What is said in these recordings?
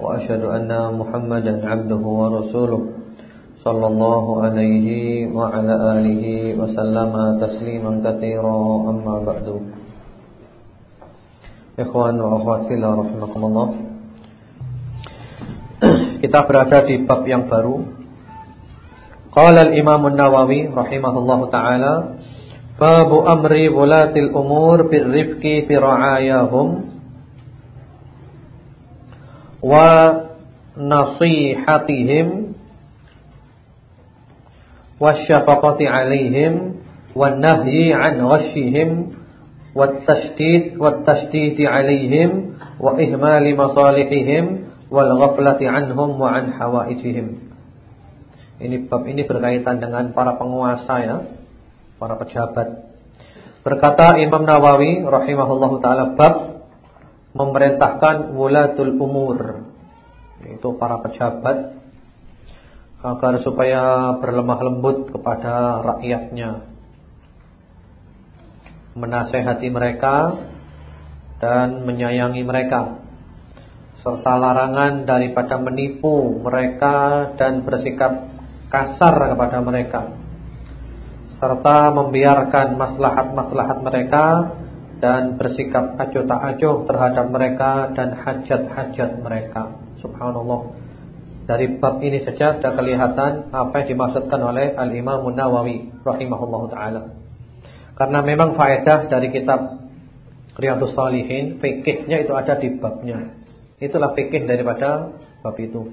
وأشهد أن محمدا عبده ورسوله صلى الله عليه وعلى آله وسلم تسليما كثيرا أما بعد Ikhwan wa akhwat fillah rahimakumullah Kita berada di bab yang baru Qala al-Imam an-Nawawi rahimahullahu taala Babu amri wulatil umur birrifqi fi ra'ayahum wa nasihatihim wasyafaqati alaihim wan nahyi an ghashihim wat tashdid wat tashdid alaihim wa ihmali masalihihim wal ghaflati anhum wa an hawaijihim. Ini bab ini berkaitan dengan para penguasa ya para pejabat. Berkata Imam Nawawi rahimahullahu taala bab memerintahkan wulatul umur. Itu para pejabat agar supaya berlemah lembut kepada rakyatnya. Menasehati mereka dan menyayangi mereka. Serta larangan daripada menipu mereka dan bersikap kasar kepada mereka. Serta membiarkan maslahat-maslahat mereka dan bersikap acuh tak acuh terhadap mereka dan hajat-hajat mereka. Subhanallah. Dari bab ini saja sudah kelihatan apa yang dimaksudkan oleh Al-Imam Nawawi rahimahullah taala. Karena memang faedah dari kitab Riyadhus Shalihin, fikihnya itu ada di babnya. Itulah fikih daripada bab itu.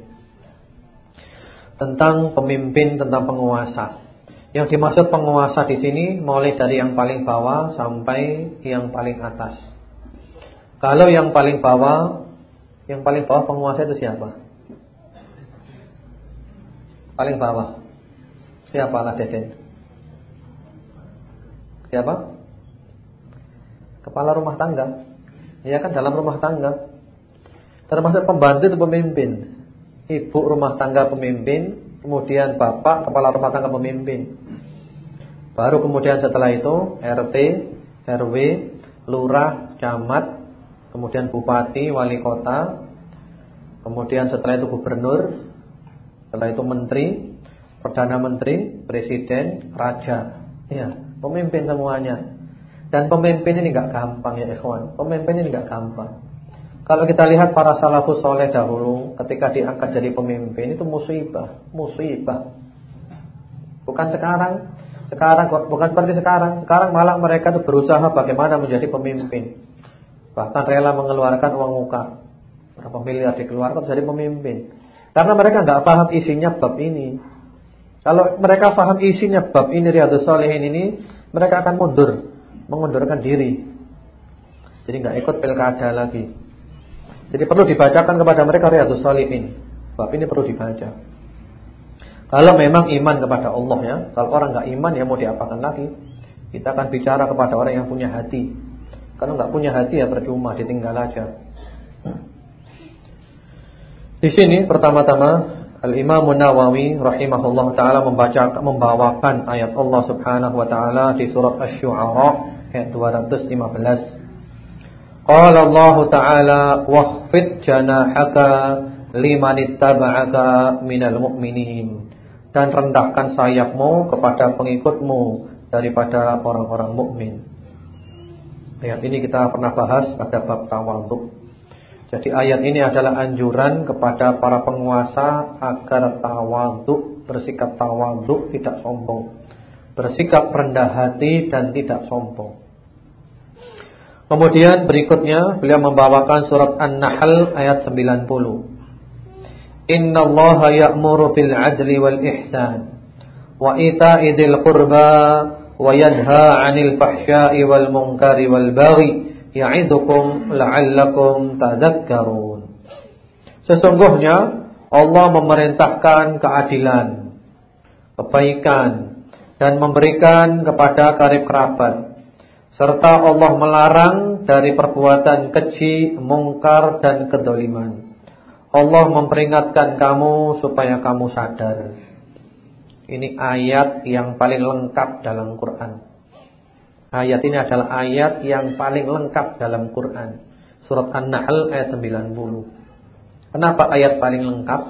Tentang pemimpin, tentang penguasa. Yang dimaksud penguasa di sini mulai dari yang paling bawah sampai yang paling atas. Kalau yang paling bawah, yang paling bawah penguasa itu siapa? Paling bawah. Siapa lah Deden? Siapa? Kepala rumah tangga. Ya kan dalam rumah tangga. Termasuk pembantu itu pemimpin. Ibu rumah tangga pemimpin, kemudian bapak kepala rumah tangga pemimpin. Baru kemudian setelah itu RT, RW, lurah, camat, kemudian bupati, wali kota, kemudian setelah itu gubernur, setelah itu menteri, perdana menteri, presiden, raja. Ya, pemimpin semuanya. Dan pemimpin ini enggak gampang ya ikhwan. Pemimpin ini enggak gampang. Kalau kita lihat para salafus soleh dahulu ketika diangkat jadi pemimpin itu musibah, musibah. Bukan sekarang. Sekarang bukan seperti sekarang. Sekarang malah mereka itu berusaha bagaimana menjadi pemimpin. Bahkan rela mengeluarkan uang muka. Berapa miliar dikeluarkan jadi pemimpin. Karena mereka nggak paham isinya bab ini. Kalau mereka paham isinya bab ini Riyadhus Shalihin ini, mereka akan mundur, mengundurkan diri. Jadi nggak ikut pilkada lagi. Jadi perlu dibacakan kepada mereka Riyadhus Shalihin. Bab ini perlu dibaca. Kalau memang iman kepada Allah ya, kalau orang nggak iman ya mau diapakan lagi? Kita akan bicara kepada orang yang punya hati. Kalau nggak punya hati ya percuma, ditinggal aja. Di sini pertama-tama Al-Imam Nawawi rahimahullah taala membaca membawakan ayat Allah Subhanahu wa taala di surat Asy-Syu'ara ayat 215. Qala Allah Ta'ala wakhfid janahaka liman ittaba'aka minal mu'minin dan rendahkan sayapmu kepada pengikutmu daripada orang-orang mukmin. Ayat ini kita pernah bahas pada bab tawadhu. Jadi ayat ini adalah anjuran kepada para penguasa agar tawadhu, bersikap tawadhu, tidak sombong. Bersikap rendah hati dan tidak sombong. Kemudian berikutnya beliau membawakan surat An-Nahl ayat 90. Ihsan wa ita'i dzil qurba wa yanha 'anil fahsya'i wal munkari wal baghi ya'idukum la'allakum tadhakkarun. Sesungguhnya Allah memerintahkan keadilan, kebaikan dan memberikan kepada karib kerabat. Serta Allah melarang dari perbuatan keji, mungkar dan kedoliman. Allah memperingatkan kamu supaya kamu sadar. Ini ayat yang paling lengkap dalam Quran. Ayat ini adalah ayat yang paling lengkap dalam Quran. Surat An-Nahl ayat 90. Kenapa ayat paling lengkap?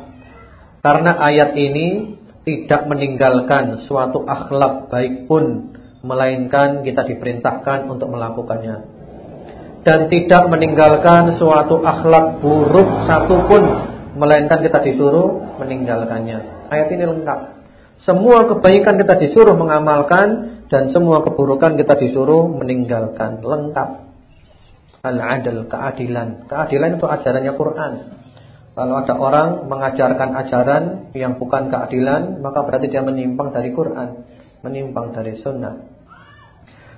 Karena ayat ini tidak meninggalkan suatu akhlak baik pun melainkan kita diperintahkan untuk melakukannya. Dan tidak meninggalkan suatu akhlak buruk satu pun melainkan kita disuruh meninggalkannya. Ayat ini lengkap. Semua kebaikan kita disuruh mengamalkan dan semua keburukan kita disuruh meninggalkan. Lengkap. Al-adil, keadilan. Keadilan itu ajarannya Quran. Kalau ada orang mengajarkan ajaran yang bukan keadilan, maka berarti dia menyimpang dari Quran, menyimpang dari sunnah.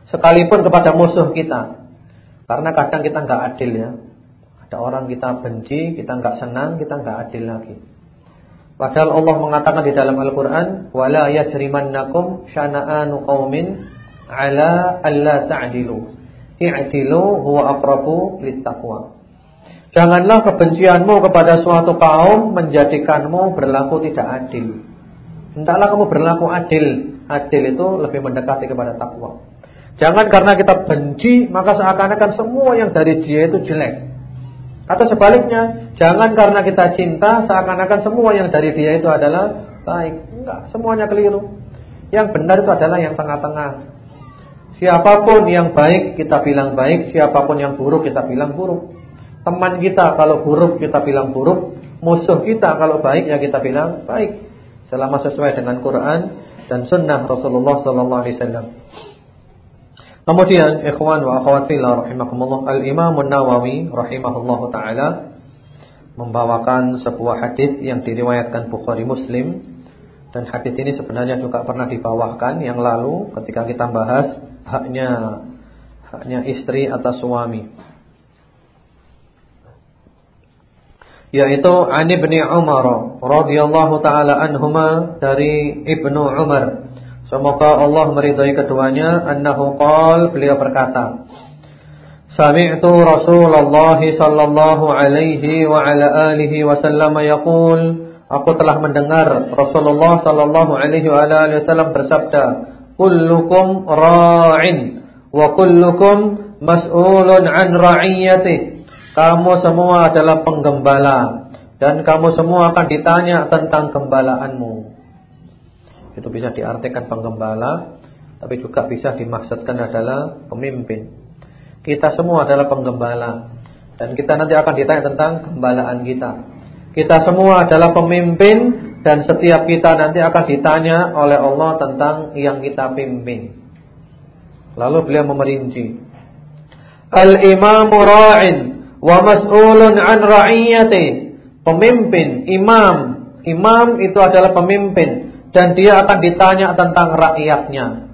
Sekalipun kepada musuh kita. Karena kadang kita nggak adil ya. Ada orang kita benci, kita nggak senang, kita nggak adil lagi. Padahal Allah mengatakan di dalam Al-Qur'an, "Wala yajrimannakum syana'anu qaumin 'ala alla ta'dilu. I'dilu huwa aqrabu littaqwa." Janganlah kebencianmu kepada suatu kaum menjadikanmu berlaku tidak adil. Hendaklah kamu berlaku adil. Adil itu lebih mendekati kepada takwa. Jangan karena kita benci maka seakan-akan semua yang dari dia itu jelek. Atau sebaliknya, jangan karena kita cinta seakan-akan semua yang dari dia itu adalah baik. Enggak, semuanya keliru. Yang benar itu adalah yang tengah-tengah. Siapa pun yang baik kita bilang baik, siapa pun yang buruk kita bilang buruk. Teman kita kalau buruk kita bilang buruk, musuh kita kalau baik ya kita bilang baik. Selama sesuai dengan Quran dan sunnah Rasulullah wasallam. Kemudian ikhwan wa akhwat fillah rahimakumullah. Al-Imam An-Nawawi rahimahullah taala membawakan sebuah hadis yang diriwayatkan Bukhari Muslim. Dan hadis ini sebenarnya juga pernah dibawakan yang lalu ketika kita bahas haknya haknya istri atas suami. Yaitu An Ibnu Umar radhiyallahu taala anhuma dari Ibnu Umar Semoga Allah meridai keduanya. Annahu qal beliau berkata Sami'tu Rasulullah sallallahu alaihi wa ala alihi wasallam yaqul Aku telah mendengar Rasulullah sallallahu alaihi wa ala alihi wasallam bersabda Kullukum ra'in wa kullukum mas'ulun an ra'iyati Kamu semua adalah penggembala dan kamu semua akan ditanya tentang gembalaanmu itu bisa diartikan penggembala Tapi juga bisa dimaksudkan adalah pemimpin. Kita semua adalah penggembala Dan kita nanti akan ditanya tentang gembalaan kita. Kita semua adalah pemimpin Dan setiap kita nanti akan ditanya oleh Allah tentang yang kita pimpin. Lalu beliau memerinci Al-imamu ra'in Wa mas'ulun an ra'iyati Pemimpin, imam. Imam itu adalah pemimpin dan dia akan ditanya tentang rakyatnya.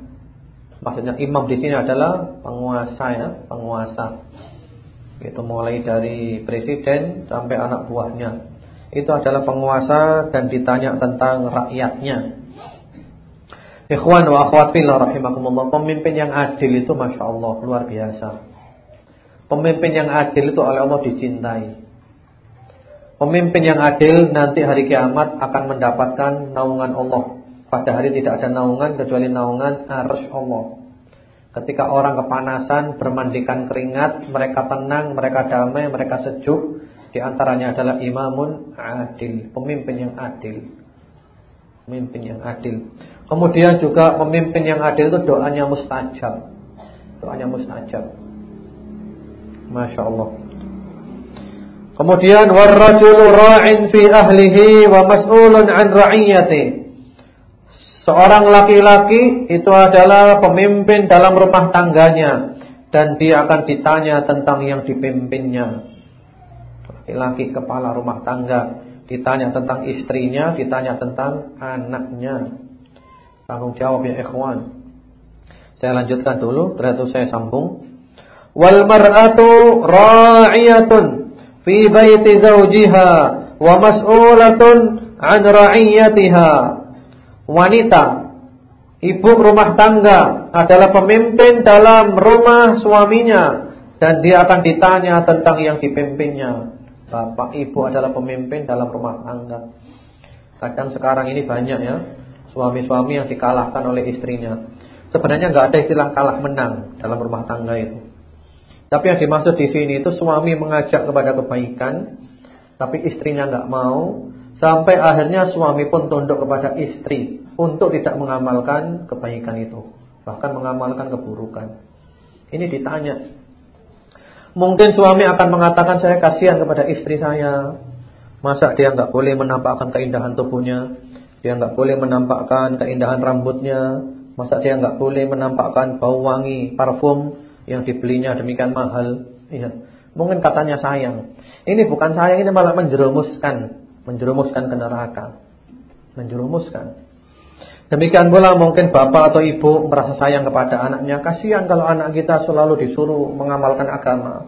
Maksudnya imam di sini adalah penguasa ya, penguasa. Itu mulai dari presiden sampai anak buahnya. Itu adalah penguasa dan ditanya tentang rakyatnya. Ikhwan wa akhwat rahimakumullah, pemimpin yang adil itu Masya Allah luar biasa. Pemimpin yang adil itu oleh Allah dicintai. Pemimpin yang adil nanti hari kiamat akan mendapatkan naungan Allah. Pada hari tidak ada naungan kecuali naungan arus Allah. Ketika orang kepanasan, bermandikan keringat, mereka tenang, mereka damai, mereka sejuk. Di antaranya adalah imamun adil, pemimpin yang adil. Pemimpin yang adil. Kemudian juga pemimpin yang adil itu doanya mustajab. Doanya mustajab. Masya Allah. Kemudian warrajulu ra'in fi ahlihi wa mas'ulun an ra'iyati. Seorang laki-laki itu adalah pemimpin dalam rumah tangganya dan dia akan ditanya tentang yang dipimpinnya. Laki-laki kepala rumah tangga ditanya tentang istrinya, ditanya tentang anaknya. Tanggung jawab ya ikhwan. Saya lanjutkan dulu, terus saya sambung. Wal mar'atu ra'iyatun fi baiti zawjiha wa mas'ulatun 'an ra'iyatiha. Wanita ibu rumah tangga adalah pemimpin dalam rumah suaminya dan dia akan ditanya tentang yang dipimpinnya. Bapak ibu adalah pemimpin dalam rumah tangga. Kadang sekarang ini banyak ya suami-suami yang dikalahkan oleh istrinya. Sebenarnya nggak ada istilah kalah menang dalam rumah tangga itu. Tapi yang dimaksud di sini itu suami mengajak kepada kebaikan, tapi istrinya nggak mau, sampai akhirnya suami pun tunduk kepada istri untuk tidak mengamalkan kebaikan itu, bahkan mengamalkan keburukan. Ini ditanya. Mungkin suami akan mengatakan saya kasihan kepada istri saya. Masa dia nggak boleh menampakkan keindahan tubuhnya, dia nggak boleh menampakkan keindahan rambutnya, Masa dia nggak boleh menampakkan bau wangi parfum yang dibelinya demikian mahal? Iya. Mungkin katanya sayang. Ini bukan sayang, ini malah menjerumuskan, menjerumuskan ke neraka. Menjerumuskan. Demikian pula mungkin bapak atau ibu merasa sayang kepada anaknya. Kasihan kalau anak kita selalu disuruh mengamalkan agama.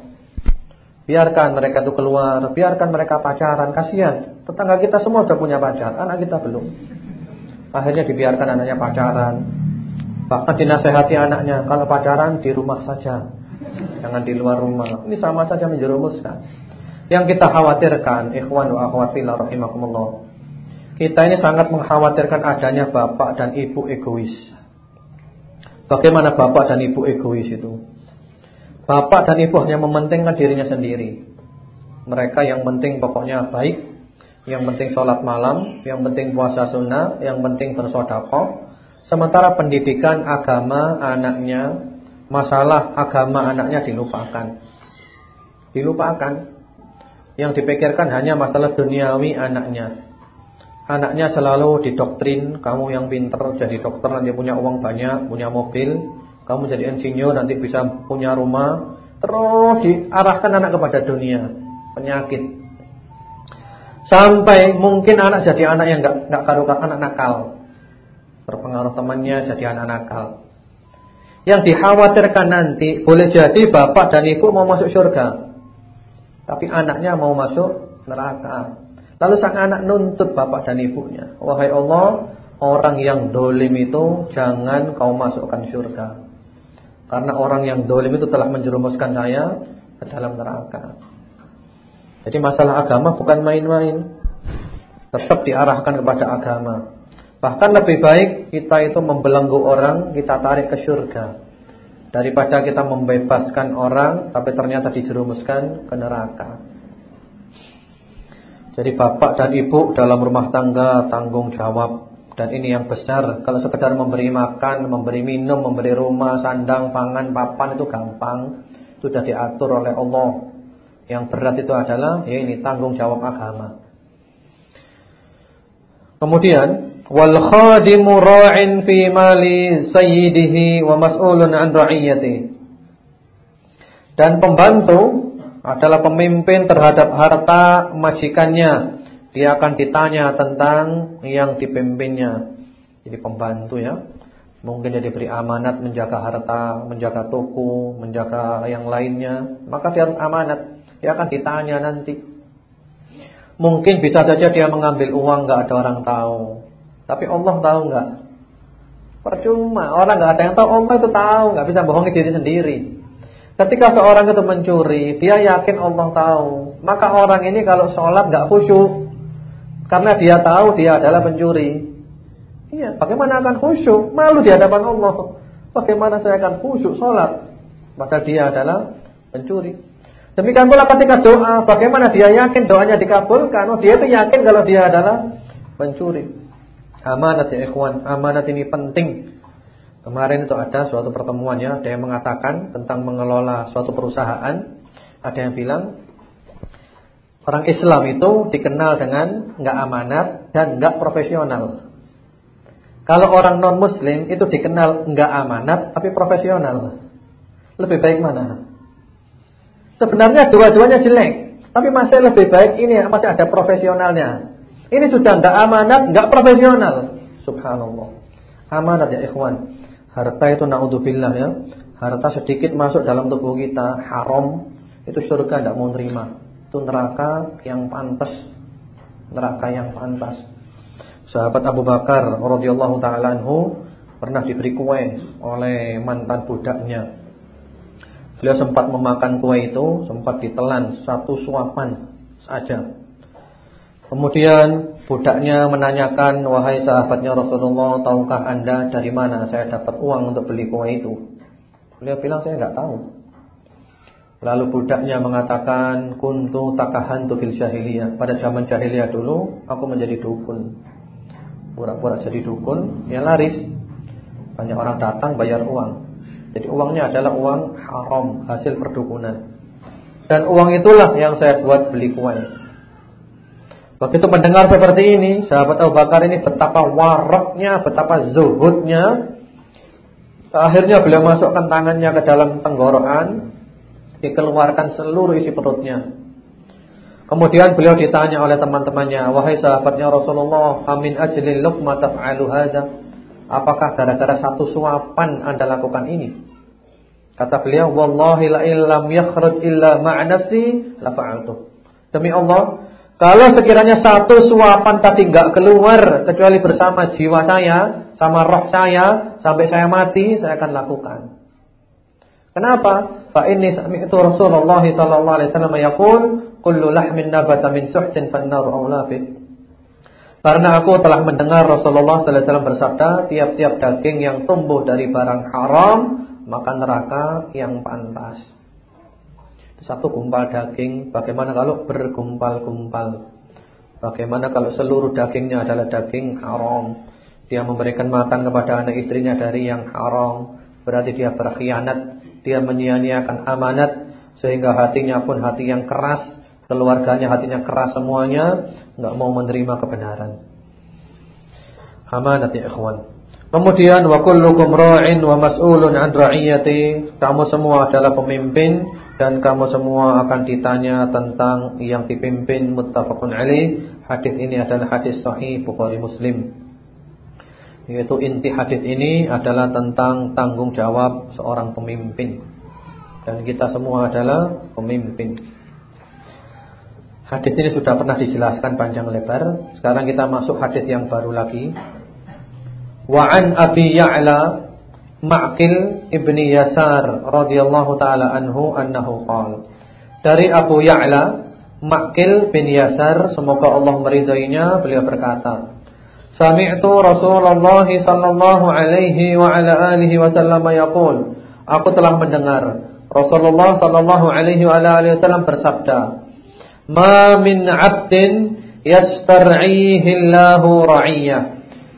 Biarkan mereka itu keluar, biarkan mereka pacaran. Kasihan, tetangga kita semua sudah punya pacar, anak kita belum. Akhirnya dibiarkan anaknya pacaran, Bahkan dinasehati anaknya, kalau pacaran di rumah saja. Jangan di luar rumah. Ini sama saja menjerumuskan. Yang kita khawatirkan, ikhwan wa akhwat fillah rahimakumullah. Kita ini sangat mengkhawatirkan adanya bapak dan ibu egois. Bagaimana bapak dan ibu egois itu? Bapak dan ibu hanya mementingkan dirinya sendiri. Mereka yang penting pokoknya baik, yang penting sholat malam, yang penting puasa sunnah, yang penting bersodakoh, Sementara pendidikan agama anaknya, masalah agama anaknya dilupakan. Dilupakan. Yang dipikirkan hanya masalah duniawi anaknya. Anaknya selalu didoktrin, kamu yang pinter jadi dokter nanti punya uang banyak, punya mobil, kamu jadi insinyur nanti bisa punya rumah. Terus diarahkan anak kepada dunia, penyakit. Sampai mungkin anak jadi anak yang enggak enggak karukan anak nakal. Terpengaruh temannya jadi anak nakal. Yang dikhawatirkan nanti boleh jadi bapak dan ibu mau masuk surga. Tapi anaknya mau masuk neraka. Lalu sang anak nuntut bapak dan ibunya. Wahai Allah, orang yang dolim itu jangan kau masukkan surga. Karena orang yang dolim itu telah menjerumuskan saya ke dalam neraka. Jadi masalah agama bukan main-main. Tetap diarahkan kepada agama. Bahkan lebih baik kita itu membelenggu orang, kita tarik ke surga. Daripada kita membebaskan orang tapi ternyata dijerumuskan ke neraka. Jadi bapak dan ibu dalam rumah tangga tanggung jawab dan ini yang besar. Kalau sekedar memberi makan, memberi minum, memberi rumah, sandang, pangan, papan itu gampang. Sudah diatur oleh Allah. Yang berat itu adalah ya ini tanggung jawab agama. Kemudian wal khadimu ra'in fi mali sayyidihi wa mas'ulun 'an ra'iyati. Dan pembantu adalah pemimpin terhadap harta majikannya. Dia akan ditanya tentang yang dipimpinnya. Jadi pembantu ya. Mungkin dia diberi amanat menjaga harta, menjaga toko, menjaga yang lainnya. Maka dia amanat. Dia akan ditanya nanti. Mungkin bisa saja dia mengambil uang nggak ada orang tahu. Tapi Allah tahu nggak? Percuma, orang nggak ada yang tahu. Allah itu tahu, nggak bisa bohongi diri sendiri. Ketika seorang itu mencuri, dia yakin Allah tahu. Maka orang ini kalau sholat nggak khusyuk, karena dia tahu dia adalah pencuri. Iya, bagaimana akan khusyuk? Malu di hadapan Allah. Bagaimana saya akan khusyuk sholat? Maka dia adalah pencuri. Demikian pula ketika doa, bagaimana dia yakin doanya dikabulkan? Oh, dia itu yakin kalau dia adalah pencuri. Amanat ya ikhwan, amanat ini penting. Kemarin itu ada suatu pertemuan ya, ada yang mengatakan tentang mengelola suatu perusahaan. Ada yang bilang orang Islam itu dikenal dengan enggak amanat dan enggak profesional. Kalau orang non muslim itu dikenal enggak amanat tapi profesional. Lebih baik mana? Sebenarnya dua-duanya jelek, tapi masih lebih baik ini masih ada profesionalnya. Ini sudah enggak amanat, enggak profesional. Subhanallah. Amanat ya ikhwan. Harta itu naudzubillah ya. Harta sedikit masuk dalam tubuh kita haram, itu surga enggak mau terima. Itu neraka yang pantas. neraka yang pantas. Sahabat Abu Bakar radhiyallahu taala anhu pernah diberi kue oleh mantan budaknya. Beliau sempat memakan kue itu, sempat ditelan satu suapan saja. Kemudian budaknya menanyakan, "Wahai sahabatnya Rasulullah, tahukah Anda dari mana saya dapat uang untuk beli kue itu?" Beliau bilang, "Saya enggak tahu." Lalu budaknya mengatakan, "Kuntu takahantu fil jahiliyah." Pada zaman jahiliyah dulu, aku menjadi dukun. Pura-pura jadi dukun, ya laris. Banyak orang datang bayar uang. Jadi uangnya adalah uang haram hasil perdukunan. Dan uang itulah yang saya buat beli kue. Begitu mendengar seperti ini, sahabat Abu Bakar ini betapa waraknya, betapa zuhudnya. Akhirnya beliau masukkan tangannya ke dalam tenggorokan, dikeluarkan seluruh isi perutnya. Kemudian beliau ditanya oleh teman-temannya, "Wahai sahabatnya Rasulullah, amin ajlil luqma taf'alu hadza?" Apakah gara-gara satu suapan Anda lakukan ini? Kata beliau, "Wallahi la illam yakhruj illa ma'a nafsi la fa'altu." Demi Allah, kalau sekiranya satu suapan tadi enggak keluar kecuali bersama jiwa saya, sama roh saya, sampai saya mati, saya akan lakukan. Kenapa? Fa inni sami'tu Rasulullah sallallahu alaihi wasallam yaqul, "Kullu lahmin nabata min suhtin fan-naru awla karena aku telah mendengar Rasulullah sallallahu alaihi wasallam bersabda, tiap-tiap daging yang tumbuh dari barang haram, maka neraka yang pantas. Satu gumpal daging, bagaimana kalau bergumpal-gumpal? Bagaimana kalau seluruh dagingnya adalah daging haram? Dia memberikan makan kepada anak istrinya dari yang haram, berarti dia berkhianat, dia menyia-nyiakan amanat sehingga hatinya pun hati yang keras keluarganya hatinya keras semuanya, enggak mau menerima kebenaran. Amanat ya ikhwan. Kemudian wa kullukum ra'in wa mas'ulun 'an ra'iyati. Kamu semua adalah pemimpin dan kamu semua akan ditanya tentang yang dipimpin muttafaqun alaih. Hadis ini adalah hadis sahih Bukhari Muslim. Yaitu inti hadis ini adalah tentang tanggung jawab seorang pemimpin. Dan kita semua adalah pemimpin. Hadis ini sudah pernah dijelaskan panjang lebar. Sekarang kita masuk hadis yang baru lagi. Wa an Abi Ya'la Ma'qil ibni Yasar radhiyallahu taala anhu annahu qala. Dari Abu Ya'la Ma'qil bin Yasar semoga Allah meridainya beliau berkata Sami'tu Rasulullah sallallahu alaihi wa ala alihi wasallam yaqul Aku telah mendengar Rasulullah sallallahu alaihi wa ala alihi wasallam bersabda Ma min 'abdin yastar'ihi Allahu ra'iyah.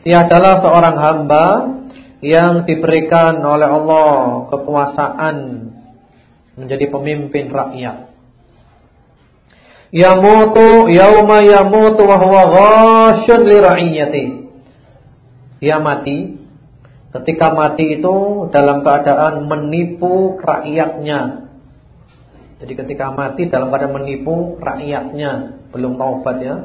Tiadalah seorang hamba yang diberikan oleh Allah kekuasaan menjadi pemimpin rakyat. Yamutu yauma yamutu wa huwa ghashun li ra'iyati. Dia mati ketika mati itu dalam keadaan menipu rakyatnya jadi ketika mati dalam keadaan menipu rakyatnya, belum taubat ya.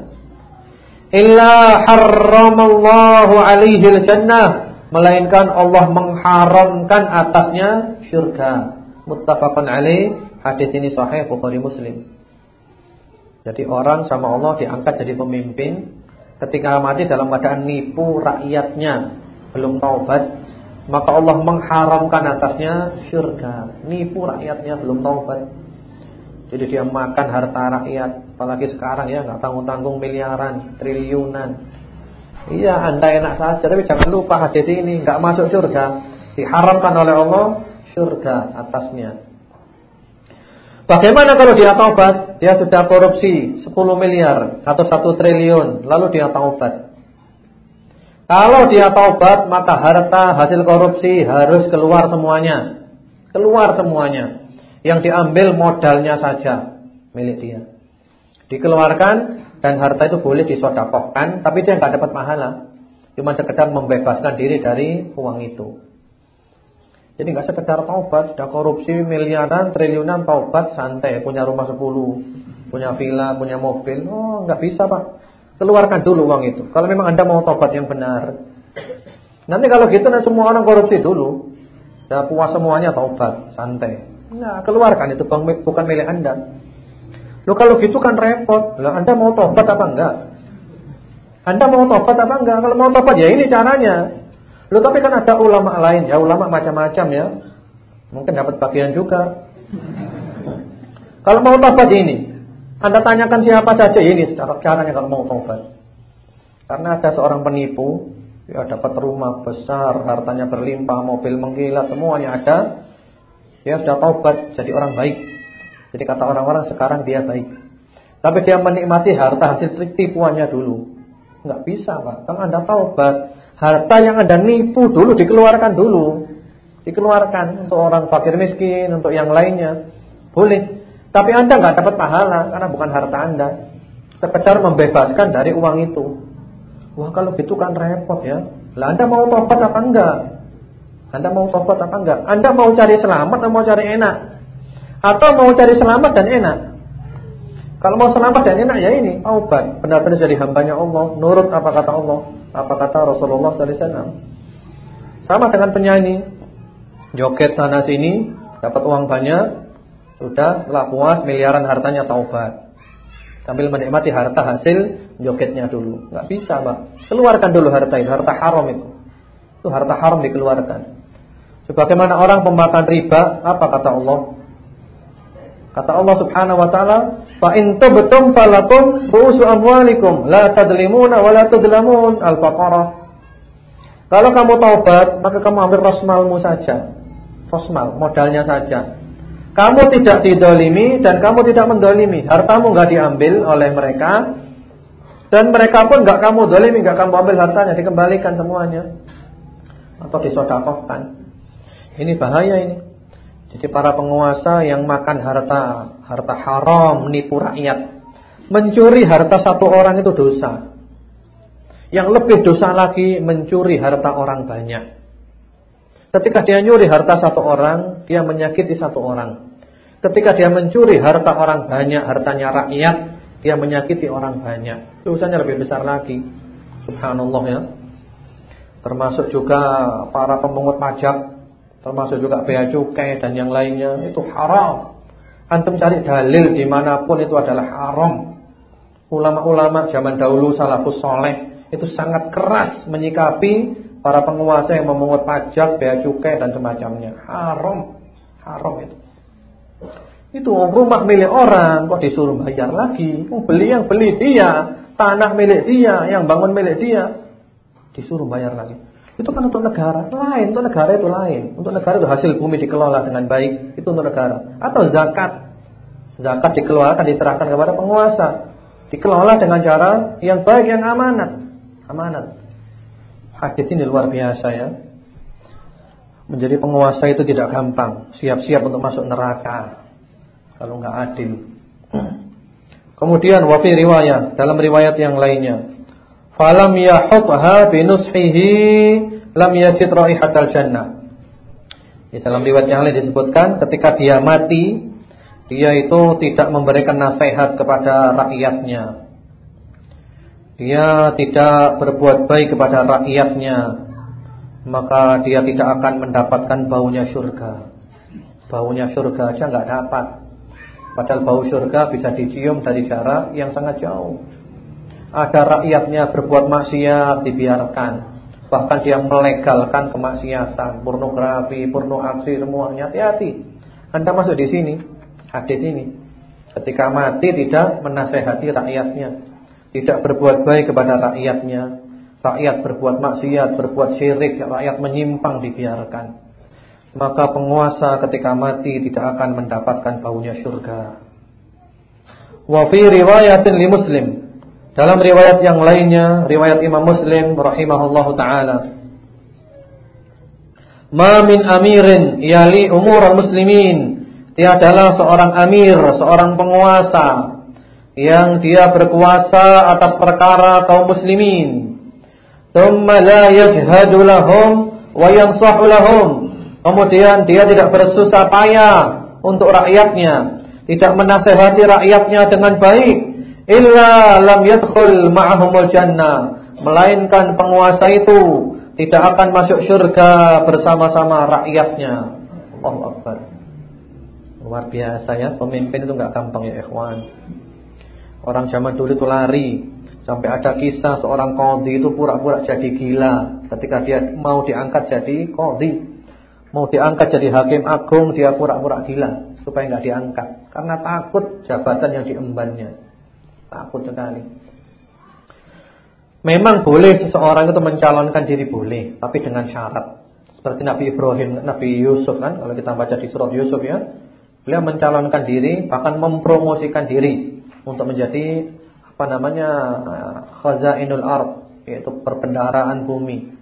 Illa harramallahu alaihi jannah, melainkan Allah mengharamkan atasnya syurga. Muttafaqun alaih, hadis ini sahih Bukhari Muslim. Jadi orang sama Allah diangkat jadi pemimpin ketika mati dalam keadaan nipu rakyatnya, belum taubat, maka Allah mengharamkan atasnya syurga. Nipu rakyatnya belum taubat. Jadi dia makan harta rakyat, apalagi sekarang ya nggak tanggung-tanggung miliaran, triliunan. Iya, Anda enak saja, tapi jangan lupa hadis ini nggak masuk surga, diharamkan oleh Allah surga atasnya. Bagaimana kalau dia taubat? Dia sudah korupsi 10 miliar atau 1 triliun, lalu dia taubat. Kalau dia taubat, maka harta hasil korupsi harus keluar semuanya. Keluar semuanya. Yang diambil modalnya saja milik dia. Dikeluarkan dan harta itu boleh disodakohkan, tapi dia nggak dapat pahala. Cuma sekedar membebaskan diri dari uang itu. Jadi nggak sekedar taubat, sudah korupsi miliaran, triliunan taubat santai, punya rumah 10, punya villa, punya mobil. Oh, nggak bisa, Pak. Keluarkan dulu uang itu. Kalau memang Anda mau taubat yang benar. Nanti kalau gitu nah semua orang korupsi dulu. Sudah puas semuanya taubat, santai. Nah, keluarkan itu bukan milik Anda. Loh kalau gitu kan repot. Lah Anda mau tobat apa enggak? Anda mau tobat apa enggak? Kalau mau tobat ya ini caranya. Loh tapi kan ada ulama lain, ya ulama macam-macam ya. Mungkin dapat bagian juga. Kalau mau tobat ini, Anda tanyakan siapa saja ini caranya kalau mau tobat. Karena ada seorang penipu, ya dapat rumah besar, hartanya berlimpah, mobil mengkilat, semuanya ada. Dia sudah tobat jadi orang baik. Jadi kata orang-orang sekarang dia baik. Tapi dia menikmati harta hasil tipuannya dulu. Enggak bisa, Pak. Kalau Anda taubat, harta yang Anda nipu dulu dikeluarkan dulu. Dikeluarkan untuk orang fakir miskin, untuk yang lainnya. Boleh. Tapi Anda enggak dapat pahala karena bukan harta Anda. Sekedar membebaskan dari uang itu. Wah, kalau gitu kan repot ya. Lah Anda mau tobat apa enggak? Anda mau tobat apa enggak? Anda mau cari selamat atau mau cari enak? Atau mau cari selamat dan enak? Kalau mau selamat dan enak ya ini taubat, benar-benar jadi hambanya Allah, nurut apa kata Allah, apa kata Rasulullah wasallam. Sama dengan penyanyi, joget sana sini, dapat uang banyak, sudah lah puas miliaran hartanya taubat. Sambil menikmati harta hasil jogetnya dulu. Enggak bisa, Pak. Keluarkan dulu harta itu, harta haram itu. Itu harta haram dikeluarkan. Sebagaimana orang pemakan riba, apa kata Allah? Kata Allah Subhanahu wa taala, "Fa in tubtum falakum ru'usu amwalikum la tadlimuna wa la tudlamun." Al-Baqarah. Kalau kamu taubat, maka kamu ambil rosmalmu saja. Rosmal, modalnya saja. Kamu tidak didolimi dan kamu tidak mendolimi. Hartamu enggak diambil oleh mereka dan mereka pun enggak kamu dolimi, enggak kamu ambil hartanya, dikembalikan semuanya atau disodakohkan. Ini bahaya ini. Jadi para penguasa yang makan harta, harta haram, menipu rakyat. Mencuri harta satu orang itu dosa. Yang lebih dosa lagi mencuri harta orang banyak. Ketika dia nyuri harta satu orang, dia menyakiti satu orang. Ketika dia mencuri harta orang banyak, hartanya rakyat, dia menyakiti orang banyak. Dosanya lebih besar lagi. Subhanallah ya. Termasuk juga para pemungut pajak termasuk juga bea cukai dan yang lainnya itu haram. Antum cari dalil di mana pun itu adalah haram. Ulama-ulama zaman dahulu salafus soleh itu sangat keras menyikapi para penguasa yang memungut pajak, bea cukai dan semacamnya. Haram, haram itu. Itu rumah milik orang kok disuruh bayar lagi. Oh, beli yang beli dia, tanah milik dia, yang bangun milik dia, disuruh bayar lagi. Itu kan untuk negara. Lain, untuk negara itu lain. Untuk negara itu hasil bumi dikelola dengan baik, itu untuk negara. Atau zakat. Zakat dikeluarkan diterahkan kepada penguasa. Dikelola dengan cara yang baik, yang amanat. Amanat. Hadis ini luar biasa ya. Menjadi penguasa itu tidak gampang. Siap-siap untuk masuk neraka. Kalau nggak adil. Kemudian wafi riwayat dalam riwayat yang lainnya falam yahutha binushihi lam yajid raihatal jannah. Di dalam riwayat yang lain disebutkan ketika dia mati dia itu tidak memberikan nasihat kepada rakyatnya. Dia tidak berbuat baik kepada rakyatnya, maka dia tidak akan mendapatkan baunya surga. Baunya surga aja nggak dapat. Padahal bau surga bisa dicium dari jarak yang sangat jauh. Ada rakyatnya berbuat maksiat dibiarkan. Bahkan dia melegalkan kemaksiatan, pornografi, porno aksi semuanya. Hati-hati. Anda masuk di sini, hadis ini. Ketika mati tidak menasehati rakyatnya, tidak berbuat baik kepada rakyatnya. Rakyat berbuat maksiat, berbuat syirik, rakyat menyimpang dibiarkan. Maka penguasa ketika mati tidak akan mendapatkan baunya surga. Wa fi riwayatin li Muslim dalam riwayat yang lainnya, riwayat Imam Muslim rahimahullahu taala. Ma min amirin yali umur muslimin. Tiadalah seorang amir, seorang penguasa yang dia berkuasa atas perkara kaum muslimin. Thumma la yajhadu lahum wa yansahu lahum. Kemudian dia tidak bersusah payah untuk rakyatnya, tidak menasehati rakyatnya dengan baik illa lam yadkhul ma'ahumul jannah melainkan penguasa itu tidak akan masuk surga bersama-sama rakyatnya. Allahu akbar. Luar biasa ya pemimpin itu enggak gampang ya ikhwan. Orang zaman dulu itu lari Sampai ada kisah seorang qadhi itu pura-pura jadi gila. Ketika dia mau diangkat jadi qadhi. Mau diangkat jadi hakim agung dia pura-pura gila supaya enggak diangkat. Karena takut jabatan yang diembannya. Takut sekali. Memang boleh seseorang itu mencalonkan diri boleh, tapi dengan syarat. Seperti Nabi Ibrahim, Nabi Yusuf kan, kalau kita baca di surat Yusuf ya, beliau mencalonkan diri, bahkan mempromosikan diri untuk menjadi apa namanya khazainul ard yaitu perbendaharaan bumi.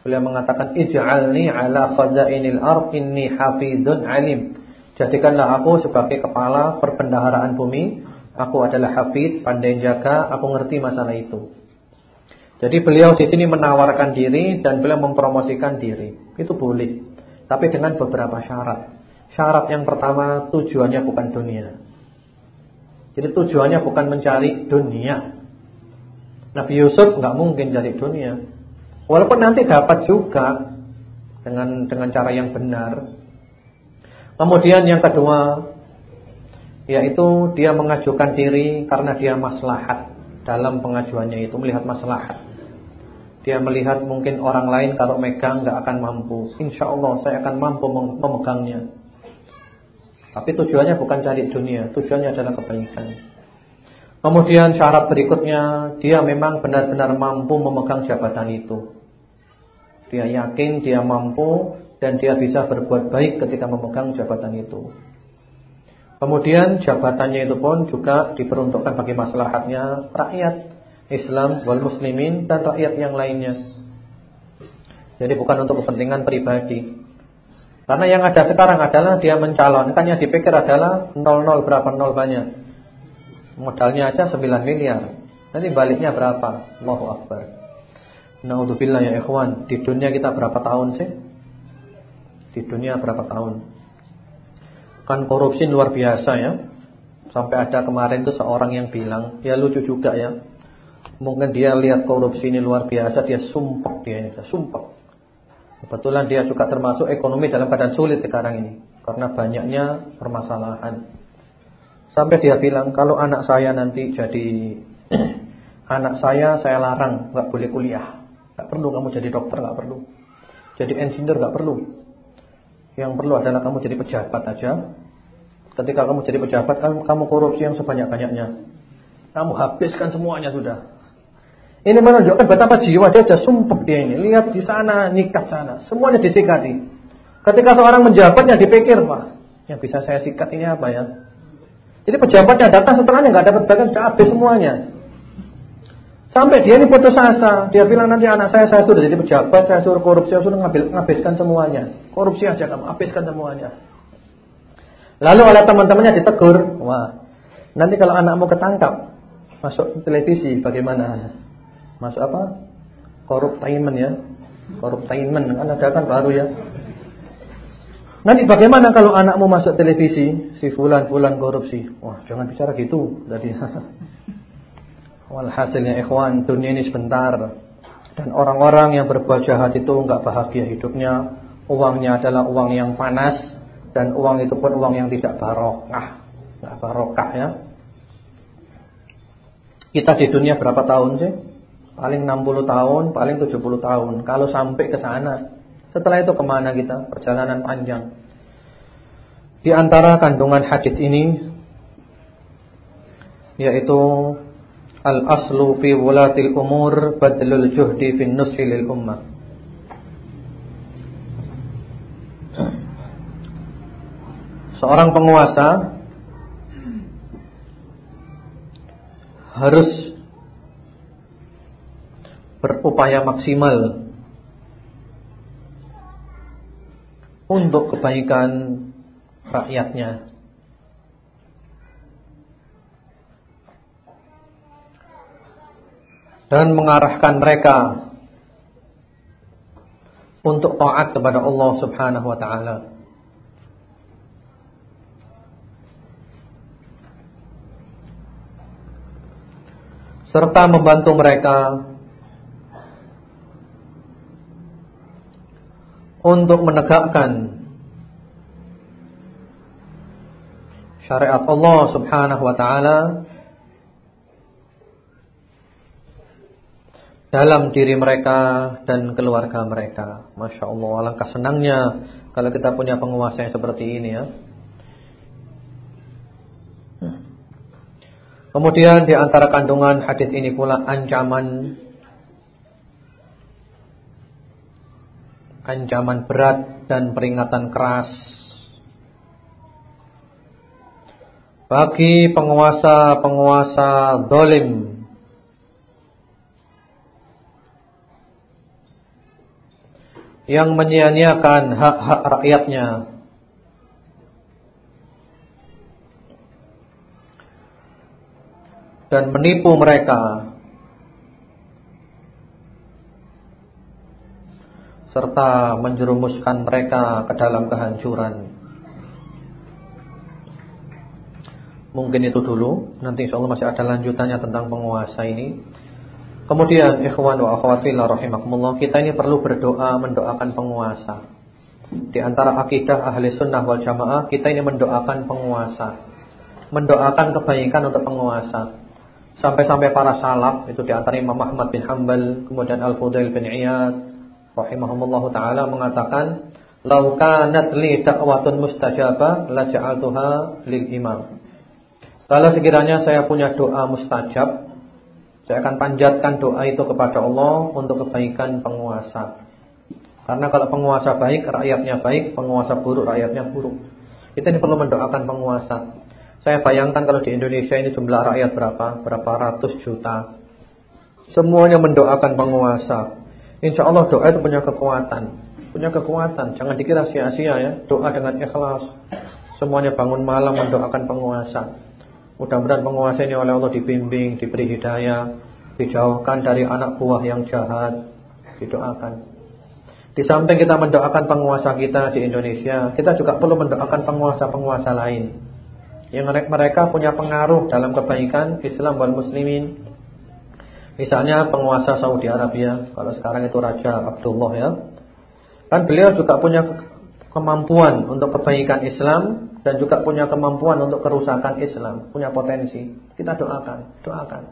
Beliau mengatakan ij'alni ala khazainil ard inni hafidun alim. Jadikanlah aku sebagai kepala perbendaharaan bumi. Aku adalah hafid, pandai jaga, aku ngerti masalah itu. Jadi beliau di sini menawarkan diri dan beliau mempromosikan diri. Itu boleh. Tapi dengan beberapa syarat. Syarat yang pertama tujuannya bukan dunia. Jadi tujuannya bukan mencari dunia. Nabi Yusuf nggak mungkin cari dunia. Walaupun nanti dapat juga dengan dengan cara yang benar. Kemudian yang kedua yaitu dia mengajukan diri karena dia maslahat dalam pengajuannya itu melihat maslahat. Dia melihat mungkin orang lain kalau megang nggak akan mampu. Insya Allah saya akan mampu memegangnya. Tapi tujuannya bukan cari dunia, tujuannya adalah kebaikan. Kemudian syarat berikutnya, dia memang benar-benar mampu memegang jabatan itu. Dia yakin dia mampu dan dia bisa berbuat baik ketika memegang jabatan itu. Kemudian jabatannya itu pun juga diperuntukkan bagi maslahatnya rakyat Islam wal muslimin dan rakyat yang lainnya. Jadi bukan untuk kepentingan pribadi. Karena yang ada sekarang adalah dia mencalonkan yang dipikir adalah 00 berapa nol banyak. Modalnya aja 9 miliar. Nanti baliknya berapa? Allahu Akbar. Naudzubillah ya ikhwan, di dunia kita berapa tahun sih? Di dunia berapa tahun? Kan korupsi luar biasa ya. Sampai ada kemarin tuh seorang yang bilang, ya lucu juga ya. Mungkin dia lihat korupsi ini luar biasa, dia sumpah dia ini, sumpah. Kebetulan dia juga termasuk ekonomi dalam keadaan sulit sekarang ini karena banyaknya permasalahan. Sampai dia bilang kalau anak saya nanti jadi anak saya saya larang nggak boleh kuliah. nggak perlu kamu jadi dokter nggak perlu. Jadi engineer nggak perlu. Yang perlu adalah kamu jadi pejabat aja. Ketika kamu jadi pejabat kamu, korupsi yang sebanyak-banyaknya. Kamu habiskan semuanya sudah. Ini menunjukkan betapa jiwa dia sudah sumpah dia ini. Lihat di sana, nikat sana. Semuanya disikati. Ketika seorang menjabatnya dipikir, Pak, yang bisa saya sikat ini apa ya? Jadi pejabatnya datang setelahnya nggak dapat bagian, sudah habis semuanya. Sampai dia ini putus asa. Dia bilang nanti anak saya saya sudah jadi pejabat, saya suruh korupsi, saya suruh ngambil, ngabiskan semuanya. Korupsi aja kamu, habiskan semuanya. Lalu oleh teman-temannya ditegur, wah, nanti kalau anakmu ketangkap masuk televisi bagaimana? Masuk apa? Koruptainment ya. Koruptainment kan ada kan baru ya. Nanti bagaimana kalau anakmu masuk televisi si fulan-fulan korupsi? Wah, jangan bicara gitu tadi. Walhasilnya ikhwan, dunia ini sebentar. Dan orang-orang yang berbuat jahat itu enggak bahagia hidupnya. Uangnya adalah uang yang panas dan uang itu pun uang yang tidak barokah. Enggak barokah ya. Kita di dunia berapa tahun sih? Paling 60 tahun, paling 70 tahun. Kalau sampai ke sana, setelah itu ke mana kita? Perjalanan panjang. Di antara kandungan hadis ini yaitu al-aslu fi wulatil umur badlul juhdi fi nushi lil ummah. Seorang penguasa harus berupaya maksimal untuk kebaikan rakyatnya. Dan mengarahkan mereka untuk taat kepada Allah Subhanahu wa taala. Serta membantu mereka untuk menegakkan syariat Allah Subhanahu wa taala dalam diri mereka dan keluarga mereka. Masya Allah, alangkah senangnya kalau kita punya penguasa yang seperti ini ya. Kemudian di antara kandungan hadis ini pula ancaman ancaman berat dan peringatan keras bagi penguasa-penguasa dolim yang menyia-nyiakan hak-hak rakyatnya dan menipu mereka serta menjerumuskan mereka ke dalam kehancuran. Mungkin itu dulu, nanti insyaallah masih ada lanjutannya tentang penguasa ini. Kemudian ikhwan wa akhwat fillah rahimakumullah, kita ini perlu berdoa mendoakan penguasa. Di antara akidah ahli sunnah wal jamaah, kita ini mendoakan penguasa. Mendoakan kebaikan untuk penguasa. Sampai-sampai para salaf, itu di antara Imam Ahmad bin Hanbal, kemudian Al-Fudail bin Iyad, rahimahumullah ta'ala mengatakan, "Lau kanat li da'watun mustajabah la ja'altuha lil imam." Kalau sekiranya saya punya doa mustajab, saya akan panjatkan doa itu kepada Allah untuk kebaikan penguasa. Karena kalau penguasa baik, rakyatnya baik, penguasa buruk, rakyatnya buruk. Kita ini perlu mendoakan penguasa. Saya bayangkan kalau di Indonesia ini jumlah rakyat berapa? Berapa ratus juta. Semuanya mendoakan penguasa. Insya Allah doa itu punya kekuatan. Punya kekuatan. Jangan dikira sia-sia ya. Doa dengan ikhlas. Semuanya bangun malam mendoakan penguasa. Mudah-mudahan penguasa ini oleh Allah dibimbing, diberi hidayah, dijauhkan dari anak buah yang jahat, didoakan. Di samping kita mendoakan penguasa kita di Indonesia, kita juga perlu mendoakan penguasa-penguasa lain yang mereka punya pengaruh dalam kebaikan Islam wal muslimin. Misalnya penguasa Saudi Arabia, kalau sekarang itu Raja Abdullah ya. Kan beliau juga punya kemampuan untuk kebaikan Islam dan juga punya kemampuan untuk kerusakan Islam, punya potensi. Kita doakan, doakan.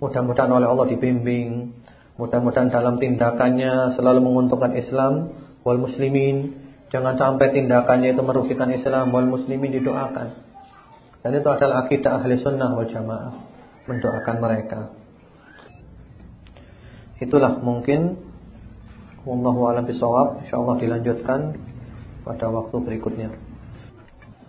Mudah-mudahan oleh Allah dibimbing, mudah-mudahan dalam tindakannya selalu menguntungkan Islam wal muslimin. Jangan sampai tindakannya itu merugikan Islam wal muslimin didoakan. Dan itu adalah akidah ahli sunnah wal jamaah, mendoakan mereka. Itulah mungkin wallahu a'lam bishawab, insyaallah dilanjutkan pada waktu berikutnya.